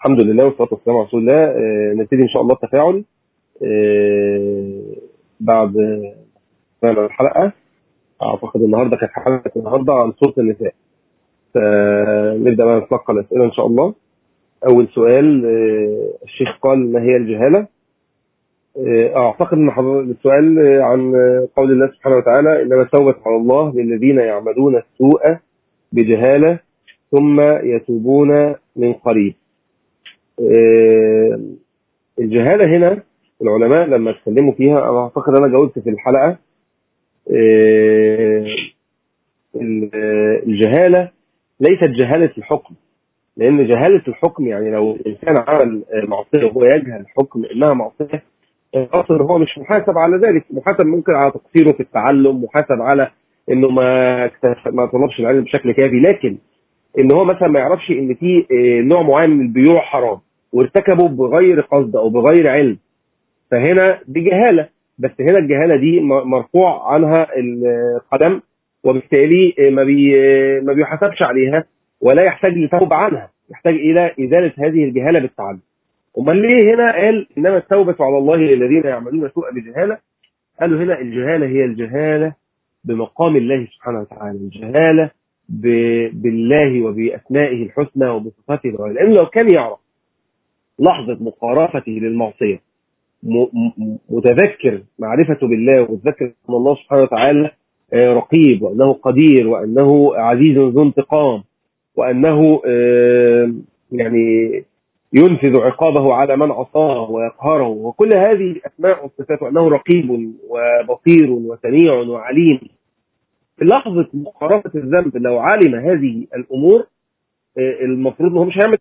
الحمد لله والصلاة والسلام على رسول الله. آه، نبتدي إن شاء الله التفاعل. آه، بعد الحلقة أعتقد النهارده كانت حلقة النهارده عن سورة النساء. فنبدأ بقى نتلقى الاسئله إن شاء الله. أول سؤال آه، الشيخ قال ما هي الجهالة؟ أعتقد إن السؤال عن قول الله سبحانه وتعالى إنما التوبه على الله للذين يعملون السوء بجهالة ثم يتوبون من قريب. الجهالة هنا العلماء لما اتكلموا فيها أنا أعتقد أنا جاوبت في الحلقة آه، آه، الجهالة ليست جهالة الحكم لأن جهالة الحكم يعني لو الإنسان عمل آه، معصية وهو يجهل الحكم إنها معصية الأصل هو مش محاسب على ذلك محاسب ممكن على تقصيره في التعلم محاسب على إنه ما ما طلبش العلم بشكل كافي لكن إن هو مثلا ما يعرفش إن في آه، نوع معين من البيوع حرام. وارتكبه بغير قصد أو بغير علم. فهنا دي جهالة بس هنا الجهالة دي مرفوع عنها القدم وبالتالي ما بي ما بيحاسبش عليها ولا يحتاج لتوبة عنها يحتاج إلى إزالة هذه الجهالة بالتعلم أمال ليه هنا قال إنما التوبة على الله للذين يعملون سوء بجهالة؟ قالوا هنا الجهالة هي الجهالة بمقام الله سبحانه وتعالى الجهالة بالله وبأسمائه الحسنى وبصفاته العلى لأنه لو كان يعرف لحظة مقارفته للمعصية. متذكر معرفته بالله ومتذكر أن الله سبحانه وتعالى آه، رقيب وأنه قدير وأنه عزيز ذو انتقام وأنه آه، يعني ينفذ عقابه على من عصاه ويقهره. وكل هذه الأسماء والصفات وأنه رقيب وبصير وسميع وعليم. في لحظة مقارفة الذنب لو علم هذه الأمور آه، المفروض إنه مش هيعمل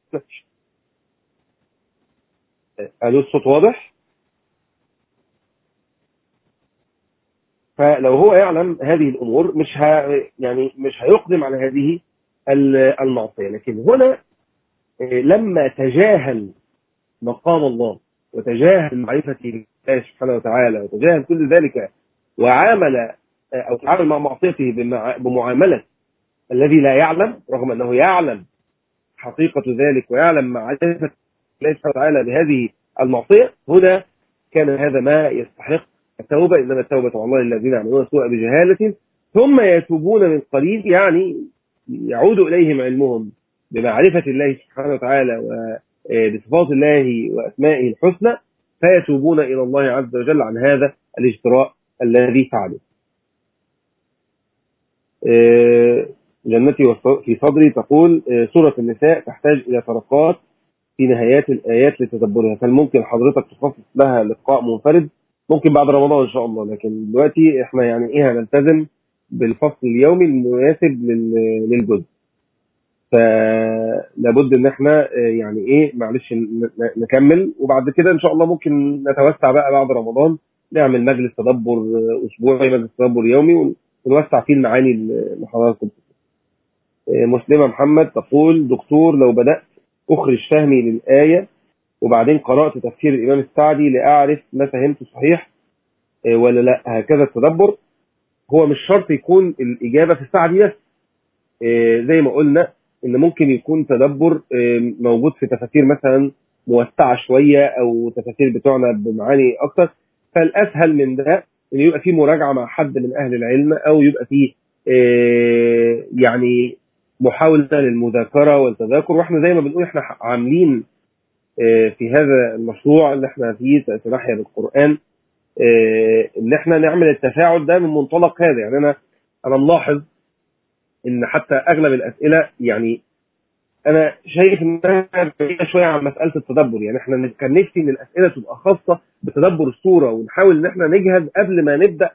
ألو الصوت واضح؟ فلو هو يعلم هذه الأمور مش ه... يعني مش هيقدم على هذه ال- المعصية لكن هنا آه، لما تجاهل مقام الله وتجاهل معرفة الله سبحانه وتعالى وتجاهل كل ذلك وعامل آه، أو تعامل مع معصيته بمع- بمعاملة الذي لا يعلم رغم أنه يعلم حقيقة ذلك ويعلم معرفة الله سبحانه وتعالى بهذه المعصية هنا كان هذا ما يستحق التوبة إنما التوبة على الله للذين يعملون السوء بجهالة ثم يتوبون من قريب يعني يعود إليهم علمهم بمعرفة الله سبحانه وتعالى وبصفات الله وأسمائه الحسنى فيتوبون إلى الله عز وجل عن هذا الاجتراء الذي فعلوا. آه، جنتي في صدري تقول آه، سورة النساء تحتاج إلى طرقات في نهايات الآيات لتدبرها. هل ممكن حضرتك تخصص لها لقاء منفرد ممكن بعد رمضان إن شاء الله لكن دلوقتي إحنا يعني إيه هنلتزم بالفصل اليومي المناسب لل- للجزء. فلابد إن إحنا آه، يعني إيه معلش نكمل. وبعد كده إن شاء الله ممكن نتوسع بقى بعد رمضان نعمل مجلس تدبر آه، أسبوعي مجلس تدبر يومي ونوسع فيه المعاني اللي حضراتكم آه، مسلمة محمد تقول دكتور لو بدأت أخرج فهمي للآية وبعدين قرأت تفسير الإمام السعدي لأعرف ما فهمته صحيح آه، ولا لأ هكذا التدبر. هو مش شرط يكون الإجابة في السعدي بس آه، زي ما قلنا إن ممكن يكون تدبر آه، موجود في تفاسير مثلا موسعة شوية أو تفاسير بتوعنا بمعاني أكتر. فالأسهل من ده إن يبقى في مراجعة مع حد من أهل العلم أو يبقى في يعني محاولة للمذاكرة والتذاكر. وإحنا زي ما بنقول إحنا عاملين آه، في هذا المشروع اللي إحنا فيه تنحيا بالقران آه، إن إحنا نعمل التفاعل ده من منطلق هذا. يعني أنا أنا ملاحظ إن حتى أغلب الأسئلة يعني أنا شايف إنها بعيدة شوية عن مسألة التدبر. يعني إحنا كان نفسي إن الأسئلة تبقى خاصة بتدبر الصورة ونحاول إن إحنا نجهز قبل ما نبدأ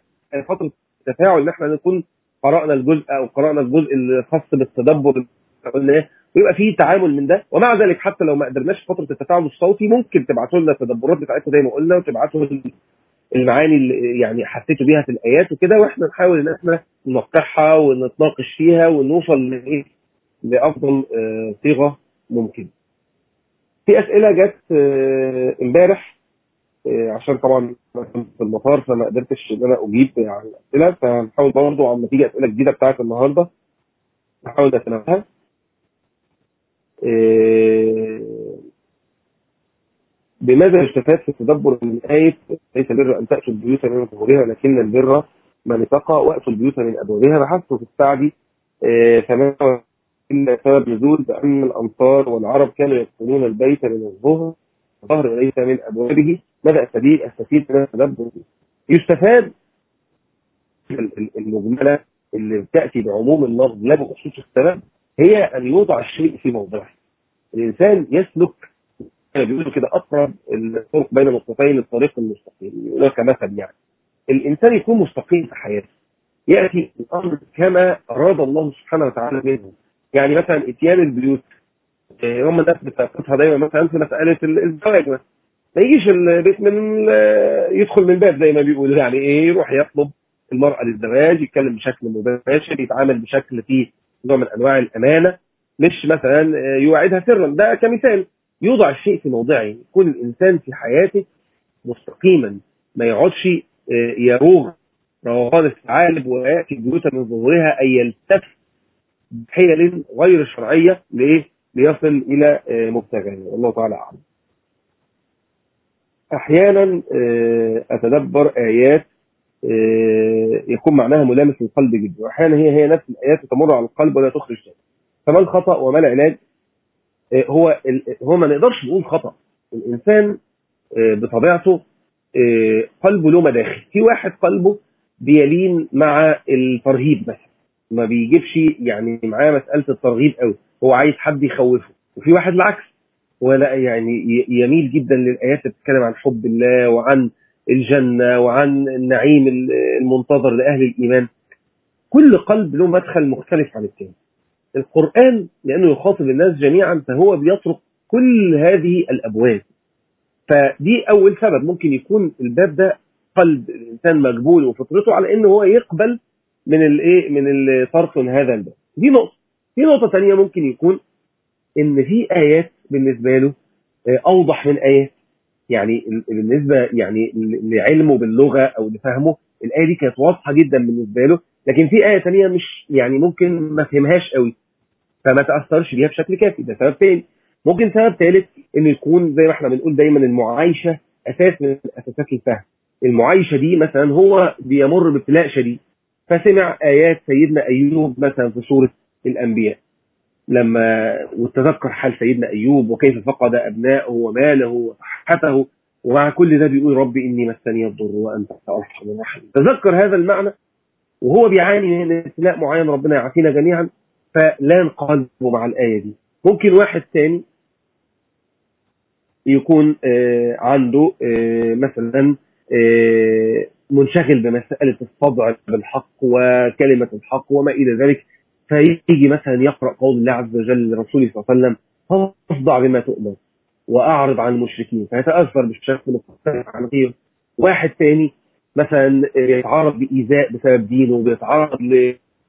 فترة التفاعل إن إحنا نكون قرأنا الجزء أو قرأنا الجزء الخاص بالتدبر إيه ويبقى فيه تعامل من ده ومع ذلك حتى لو ما قدرناش في فترة التفاعل الصوتي ممكن تبعتوا لنا التدبرات بتاعتكم زي ما قلنا وتبعتوا المعاني اللي يعني حسيتوا بيها في الآيات وكده وإحنا نحاول إن إحنا نوقعها ونتناقش فيها ونوصل لايه لأفضل آه، صيغة ممكن. في أسئلة جت آه، إمبارح عشان طبعا في المطار فما قدرتش إن أنا أجيب على الاسئله فهنحاول برضه عما تيجي أسئلة جديدة بتاعت النهارده نحاول نتناولها. آه، بماذا يستفاد في التدبر من آية ليس البر أن تأتوا البيوت من ظهورها ولكن البر من اتقى وأتوا البيوت من أبوابها. بحثت في السعدي فما إلا سبب نزول بأن الأنصار والعرب كانوا يدخلون البيت من الظهر. ظهر وليس من أبوابه ماذا أستفيد أستفيد من التدبر يستفاد المجملة اللي بتأتي بعموم اللفظ لا بخصوص السبب هي أن يوضع الشيء في موضعه. الإنسان يسلك بيقولوا كده أقرب الطرق بين النقطتين الطريق المستقيم يقولوا كمثل يعني. الإنسان يكون مستقيم في حياته. يأتي الأمر كما أراد الله سبحانه وتعالى منه. يعني مثلا إتيان البيوت هم الناس بتاخدها دايما مثلا في مسألة الزواج مثلا. ما يجيش البيت من يدخل من الباب زي ما بيقولوا. يعني إيه؟ يروح يطلب المرأة للزواج يتكلم بشكل مباشر يتعامل بشكل فيه نوع من أنواع الأمانة. مش مثلا يوعدها سرا. ده كمثال. يوضع الشيء في موضعه. يكون الإنسان في حياته مستقيما. ما يقعدش آه، يروغ روغان الثعالب وياتي البيوت من ظهورها أي يلتف بحيل غير شرعية لإيه؟ ليصل إلى آه، مبتغاه والله تعالى أعلم. أحيانا آه، أتدبر آيات يكون معناها ملامس للقلب جدا وأحيانا هي هي نفس الآيات تمر على القلب ولا تخرج شيء. فما الخطأ وما العلاج؟ هو هو ما نقدرش نقول خطأ الإنسان بطبيعته قلبه له مداخل في واحد قلبه بيلين مع الترهيب مثلا ما بيجيبش يعني معاه مسألة الترغيب قوي هو عايز حد يخوفه. وفي واحد العكس ولا يعني يميل جدا للآيات اللي بتتكلم عن حب الله وعن الجنة وعن النعيم المنتظر لأهل الإيمان. كل قلب له مدخل مختلف عن الثاني القرآن لأنه يخاطب الناس جميعا فهو بيطرق كل هذه الأبواب. فدي أول سبب. ممكن يكون الباب ده قلب الإنسان مجبول وفطرته على إنه هو يقبل من الايه من من هذا الباب. دي نقطة. في نقطة ثانية ممكن يكون إن في آيات بالنسبة له آه، أوضح من آيات. يعني بالنسبة يعني لعلمه باللغة أو لفهمه الآية دي كانت واضحة جدا بالنسبة له لكن في آية ثانية مش يعني ممكن ما فهمهاش قوي فما تأثرش بيها بشكل كافي. ده سبب ثاني ممكن سبب ثالث انه يكون زي ما إحنا بنقول دايما المعايشة أساس من أساسات الفهم. المعايشة دي مثلا هو بيمر بابتلاء شديد. فسمع آيات سيدنا أيوب مثلا في سورة الأنبياء. لما وتذكر حال سيدنا أيوب وكيف فقد ابنائه وماله وصحته ومع كل ده بيقول ربي إني مسني الضر وأنت أرحم الراحمين. تذكر هذا المعنى وهو بيعاني من ابتلاء معين ربنا يعافينا جميعا فلان قلبه مع الآية دي. ممكن واحد ثاني يكون آه، عنده آه، مثلا آه، منشغل بمسألة الصدع بالحق وكلمة الحق وما إلى ذلك. فيجي مثلا يقرأ قول الله عز وجل لرسوله صلى الله عليه وسلم فاصدع بما تؤمر وأعرض عن المشركين. فيتأثر بالشكل مختلف عن غيره واحد ثاني مثلا يتعرض بإيذاء بسبب دينه بيتعرض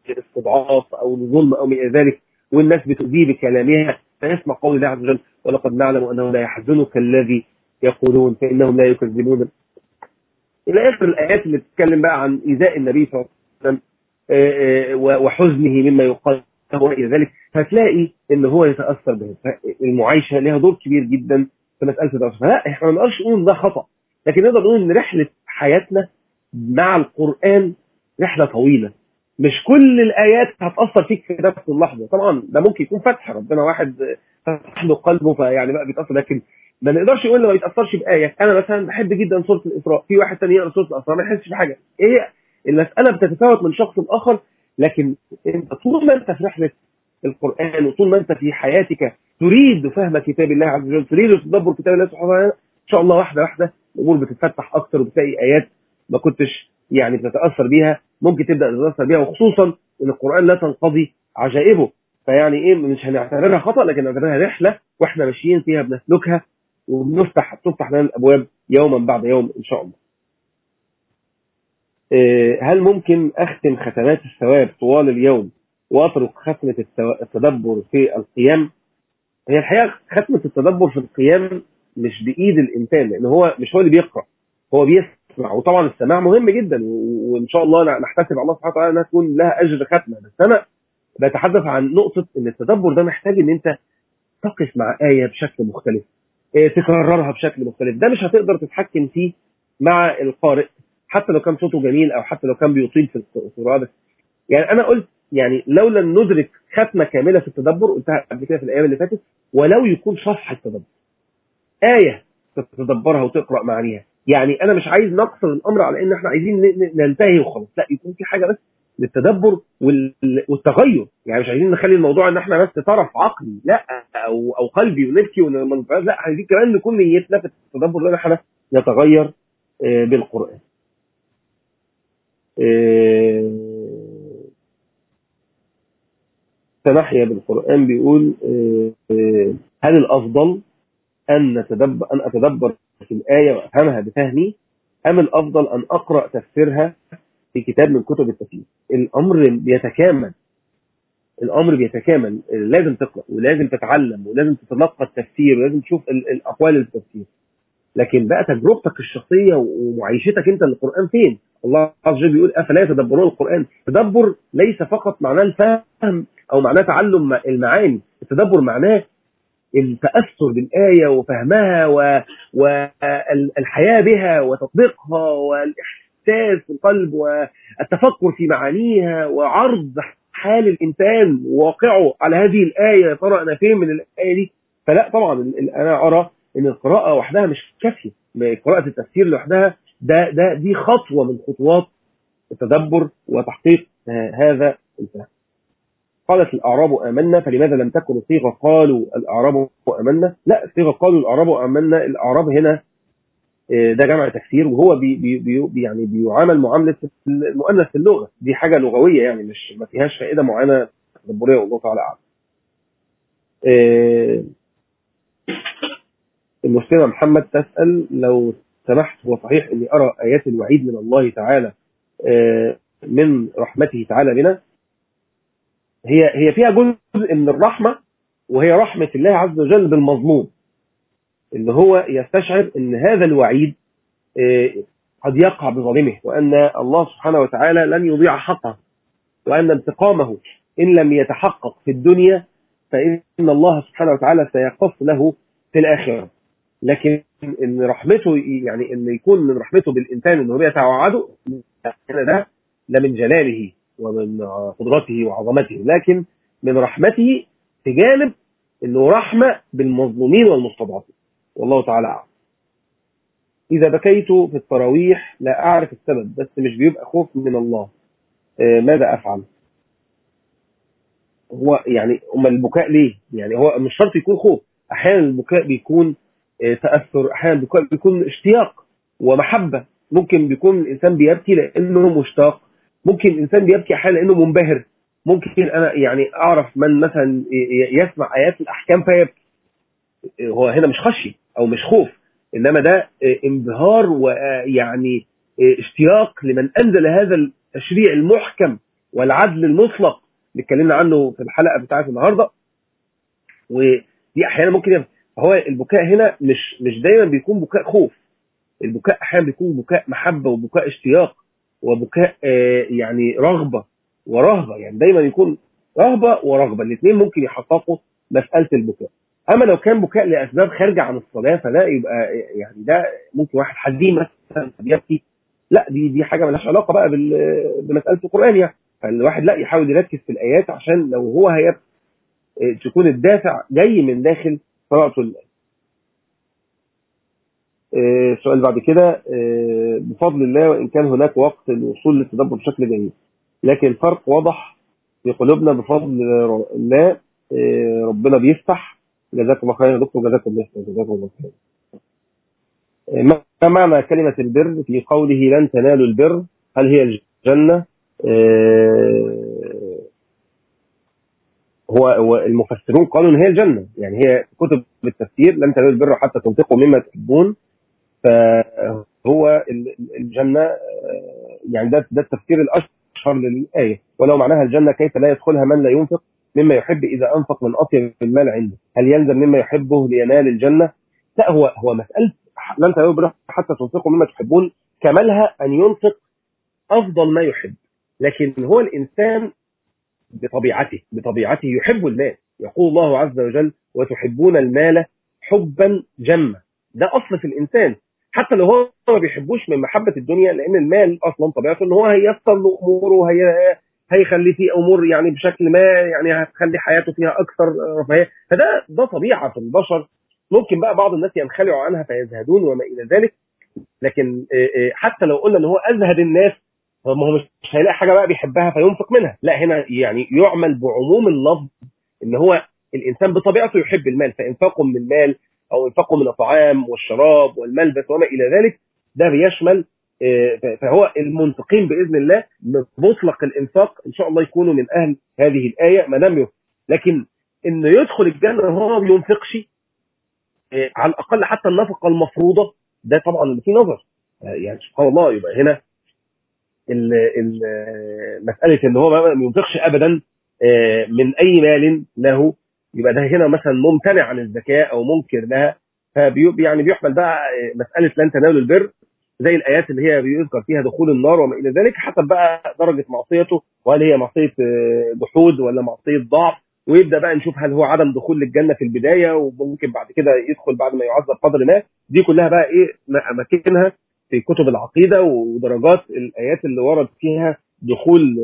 لاستضعاف أو لظلم ما إلى ذلك والناس بتؤذيه بكلامها فيسمع قول الله عز وجل ولقد نعلم أنه لا يحزنك الذي يقولون فإنهم لا يكذبون. إلى آخر الآيات اللي بتتكلم بقى عن إيذاء النبي صلى الله عليه وسلم. وحزنه مما يقال إلى ذلك فتلاقي إن هو يتأثر به. المعايشه لها دور كبير جدا في مسألة التأثر. فلا إحنا ما نقدرش نقول ده خطأ لكن نقدر نقول إن رحلة حياتنا مع القرآن رحلة طويلة. مش كل الآيات هتأثر فيك في نفس اللحظه طبعا ده ممكن يكون فتح ربنا واحد فتح له قلبه فيعني بقى بيتأثر لكن ما نقدرش نقول ما بيتاثرش بآية. أنا مثلا بحب جدا سورة الإسراء. في واحد ثاني يقرأ سورة الأسراء ما يحسش بحاجة. إيه المسألة بتتفاوت من شخص لآخر لكن أنت طول ما أنت في رحلة القرآن وطول ما أنت في حياتك تريد فهم كتاب الله عز وجل تريد تدبر كتاب الله سبحانه وتعالى إن شاء الله واحدة واحدة الأمور بتتفتح أكثر وبتلاقي آيات ما كنتش يعني بتتأثر بيها ممكن تبدأ تتأثر بيها وخصوصا إن القرآن لا تنقضي عجائبه فيعني إيه مش هنعتبرها خطأ لكن نعتبرها رحلة وإحنا ماشيين فيها بنسلكها وبنفتح تفتح لنا الأبواب يوما بعد يوم إن شاء الله. إيه، هل ممكن أختم ختمات الثواب طوال اليوم وأترك ختمة التدبر في القيام؟ هي الحقيقة ختمة التدبر في القيام مش بإيد الإنسان لأن هو مش هو اللي بيقرأ هو بيسمع. وطبعا السماع مهم جدا وإن شاء الله نحتسب الله سبحانه وتعالى إنها تكون لها أجر ختمة. بس أنا بتحدث عن نقطة إن التدبر ده محتاج إن أنت تقف مع آية بشكل مختلف آه، تكررها بشكل مختلف. ده مش هتقدر تتحكم فيه مع القارئ. حتى لو كان صوته جميل أو حتى لو كان بيطيل في القراءه يعني أنا قلت يعني لولا ندرك ختمة كاملة في التدبر قلتها قبل كده في الأيام اللي فاتت ولو يكون صفحه تدبر آية تتدبرها وتقرأ معانيها. يعني أنا مش عايز نقصر الأمر على إن إحنا عايزين ننتهي وخلاص. لا يكون في حاجة بس للتدبر والتغير. يعني مش عايزين نخلي الموضوع إن إحنا بس طرف عقلي لا أو أو قلبي ونفسي لا عايزين كمان نكون نيتنا في التدبر ان إحنا نتغير آه، بالقرآن. تنحيا آه، بالقرآن بيقول آه، هل الأفضل أن نتدبر أن أتدبر في الآية وأفهمها بفهمي؟ أم الأفضل أن أقرأ تفسيرها في كتاب من كتب التفسير؟ الأمر بيتكامل. الأمر بيتكامل. لازم تقرأ ولازم تتعلم ولازم تتلقى التفسير ولازم تشوف الأقوال التفسير لكن بقى تجربتك الشخصية ومعيشتك أنت للقرآن فين؟ الله عز وجل بيقول أفلا يتدبرون القرآن؟ تدبر ليس فقط معناه الفهم أو معناه تعلم المعاني التدبر معناه التأثر بالآية وفهمها والحياة بها وتطبيقها والإحساس في القلب والتفكر في معانيها وعرض حال الإنسان وواقعه على هذه الآية يا ترى أنا فين من الآية دي؟ فلا طبعا أنا أرى أن القراءة وحدها مش كافية. قراءة التفسير لوحدها ده ده دي خطوة من خطوات التدبر وتحقيق هذا الفهم. قالت الأعراب آمنا فلماذا لم تكن الصيغة قالوا الأعراب آمنا؟ لا الصيغة قالوا الأعراب آمنا الأعراب هنا ده جمع تفسير وهو بي بي بي يعني بيعامل معاملة المؤنث في اللغة. دي حاجة لغوية يعني مش ما فيهاش فائدة معينة تدبرية والله تعالى أعلم. آه، المسلمة محمد تسأل لو سمحت هو صحيح إني أرى آيات الوعيد من الله تعالى آه، من رحمته تعالى بنا هي هي فيها جزء من الرحمة وهي رحمة الله عز وجل بالمظلوم اللي هو يستشعر إن هذا الوعيد آه، قد يقع بظالمه وأن الله سبحانه وتعالى لن يضيع حقه وأن انتقامه إن لم يتحقق في الدنيا فإن الله سبحانه وتعالى سيقص له في الآخرة. لكن إن رحمته يعني إن يكون من رحمته بالإنسان انه بيتوعده ده ده من جلاله ومن قدرته وعظمته لكن من رحمته بجانب إنه رحمة بالمظلومين والمستضعفين. والله تعالى أعلم. إذا بكيت في التراويح لا أعرف السبب بس مش بيبقى خوف من الله. آه، ماذا أفعل؟ هو يعني أمال البكاء ليه؟ يعني هو مش شرط يكون خوف. أحيانا البكاء بيكون تأثر أحيانا بيكون اشتياق ومحبة. ممكن بيكون الإنسان بيبكي لأنه مشتاق. ممكن الإنسان بيبكي أحيانا لأنه منبهر. ممكن أنا يعني أعرف من مثلا يسمع آيات الأحكام فيبكي. هو هنا مش خشي أو مش خوف إنما ده انبهار ويعني اشتياق لمن أنزل هذا التشريع المحكم والعدل المطلق. اللي اتكلمنا عنه في الحلقة بتاعت النهارده. ودي أحيانا ممكن هو البكاء هنا مش مش دايما بيكون بكاء خوف. البكاء أحيانا بيكون بكاء محبة وبكاء اشتياق وبكاء آه، يعني رغبة ورهبة. يعني دايما يكون رهبة ورغبة. الاثنين ممكن يحققوا مسألة البكاء. أما لو كان بكاء لأسباب خارجة عن الصلاة فلا يبقى يعني ده ممكن واحد حزين مثلا بيبكي. لا دي دي حاجة مالهاش علاقة بقى بمسألة القرآن يعني. فالواحد لا يحاول يركز في الآيات عشان لو هو هيبكي آه، تكون الدافع جاي من داخل قراءته الايه السؤال بعد كده آه، بفضل الله وإن كان هناك وقت للوصول للتدبر بشكل جيد. لكن الفرق واضح في قلوبنا بفضل الله آه، ربنا بيفتح. جزاكم الله خير يا دكتور جزاكم الله خير جزاكم الله خير آه، ما معنى كلمة البر؟ في قوله لن تنالوا البر هل هي الجنة؟ هو المفسرون قالوا إن هي الجنة. يعني هي كتب التفسير لن تنالوا البر حتى تنفقوا مما تحبون فهو الجنة يعني ده ده التفسير الأشهر للآية. ولو معناها الجنة كيف لا يدخلها من لا ينفق؟ مما يحب إذا أنفق من أطيب المال عنده. هل يلزم مما يحبه لينال الجنة؟ لا هو هو مسألة لن تنالوا حتى تنفقوا مما تحبون. كمالها أن ينفق أفضل ما يحب. لكن هو الإنسان بطبيعته بطبيعته يحب المال. يقول الله عز وجل وتحبون المال حبا جما. ده أصل في الإنسان. حتى لو هو ما بيحبوش من محبة الدنيا لأن المال أصلا طبيعته إن هو هيسر له أموره هي هيخليه في أمور يعني بشكل ما يعني هتخلي حياته فيها أكثر رفاهية. فده ده طبيعة في البشر. ممكن بقى بعض الناس ينخلعوا عنها فيزهدون وما إلى ذلك. لكن حتى لو قلنا إن هو أزهد الناس ما هو مش هيلاقي حاجة بقى بيحبها فينفق منها. لا هنا يعني يعمل بعموم اللفظ إن هو الإنسان بطبيعته يحب المال فإنفاقه من المال أو إنفاقه من الطعام والشراب والملبس وما إلى ذلك ده بيشمل فهو المنفقين بإذن الله مطلق الإنفاق إن شاء الله يكونوا من أهل هذه الآية ما دام لكن انه يدخل الجنة وهو ما بينفقش على الأقل حتى النفقة المفروضة ده طبعا فيه نظر. يعني سبحان الله يبقى هنا مسألة إن هو ما ينفقش ابدا من أي مال له. يبقى ده هنا مثلا ممتنع عن الزكاة أو منكر لها. فبي يعني بيحمل بقى مسألة لن تنالوا البر زي الآيات اللي هي بيذكر فيها دخول النار وما إلى ذلك حسب بقى درجة معصيته وهل هي معصية جحود ولا معصية ضعف. ويبدأ بقى نشوف هل هو عدم دخول للجنة في البداية وممكن بعد كده يدخل بعد ما يعذب قدر ما. دي كلها بقى إيه أماكنها في كتب العقيدة ودرجات الآيات اللي ورد فيها دخول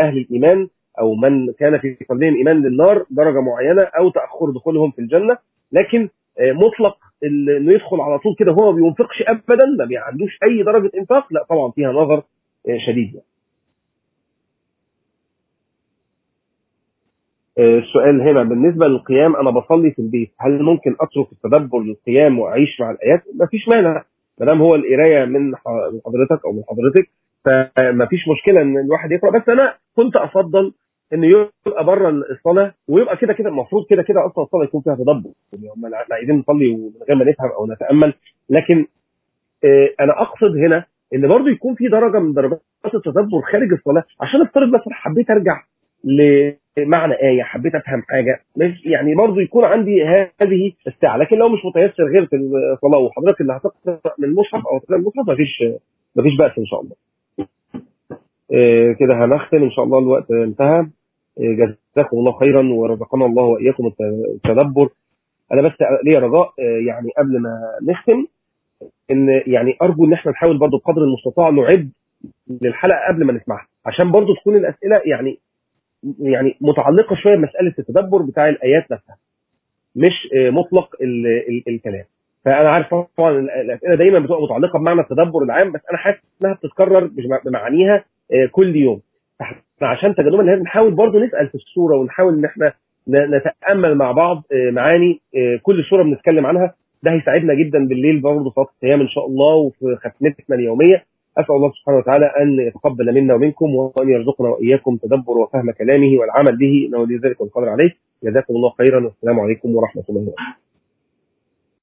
أهل الإيمان أو من كان في قلبهم إيمان للنار درجة معينة أو تأخر دخولهم في الجنة لكن مطلق إنه يدخل على طول كده هو ما بينفقش ابدا ما عندوش أي درجة إنفاق لا طبعا فيها نظر شديد يعني. السؤال هنا بالنسبة للقيام أنا بصلي في البيت هل ممكن أترك التدبر للقيام وأعيش مع الآيات؟ ما فيش مانع ما دام هو القراية من حضرتك أو من حضرتك فما فيش مشكلة إن الواحد يقرأ. بس أنا كنت أفضل انه يبقى بره الصلاة ويبقى كده كده المفروض كده كده أصلا الصلاة يكون فيها تدبر يعني هم عايزين نصلي من غير ما نفهم أو نتأمل. لكن أنا أقصد هنا إن برضه يكون في درجة من درجات التدبر خارج الصلاة. عشان أفترض مثلا حبيت أرجع لمعنى آية حبيت أفهم حاجة. يعني برضه يكون عندي هذه الساعة لكن لو مش متيسر غير في الصلاة وحضرتك اللي هتقرأ من المصحف أو تقرأ المصحف مفيش مفيش بأس إن شاء الله. كده هنختم. إن شاء الله الوقت انتهى. جزاكم الله خيرا ورزقنا الله وإياكم التدبر. أنا بس ليا رجاء يعني قبل ما نختم إن يعني أرجو إن إحنا نحاول برضو بقدر المستطاع نعد للحلقة قبل ما نسمعها عشان برضو تكون الأسئلة يعني يعني متعلقة شوية بمسألة التدبر بتاع الآيات نفسها مش مطلق ال ال الكلام. فأنا عارف طبعا الأسئلة دايما بتبقى متعلقة بمعنى التدبر العام بس أنا حاسس إنها بتتكرر بمعانيها كل يوم. عشان تجنبا لازم نحاول برضو نسأل في السوره ونحاول إن إحنا نتأمل مع بعض معاني كل سوره بنتكلم عنها ده هيساعدنا جدا بالليل برضه صلاه القيام إن شاء الله وفي ختمتنا اليومية. أسأل الله سبحانه وتعالى أن يتقبل منا ومنكم وأن يرزقنا وإياكم تدبر وفهم كلامه والعمل به. انه لذلك القدر عليه. جزاكم الله خيرا. والسلام عليكم ورحمة الله وبركاته.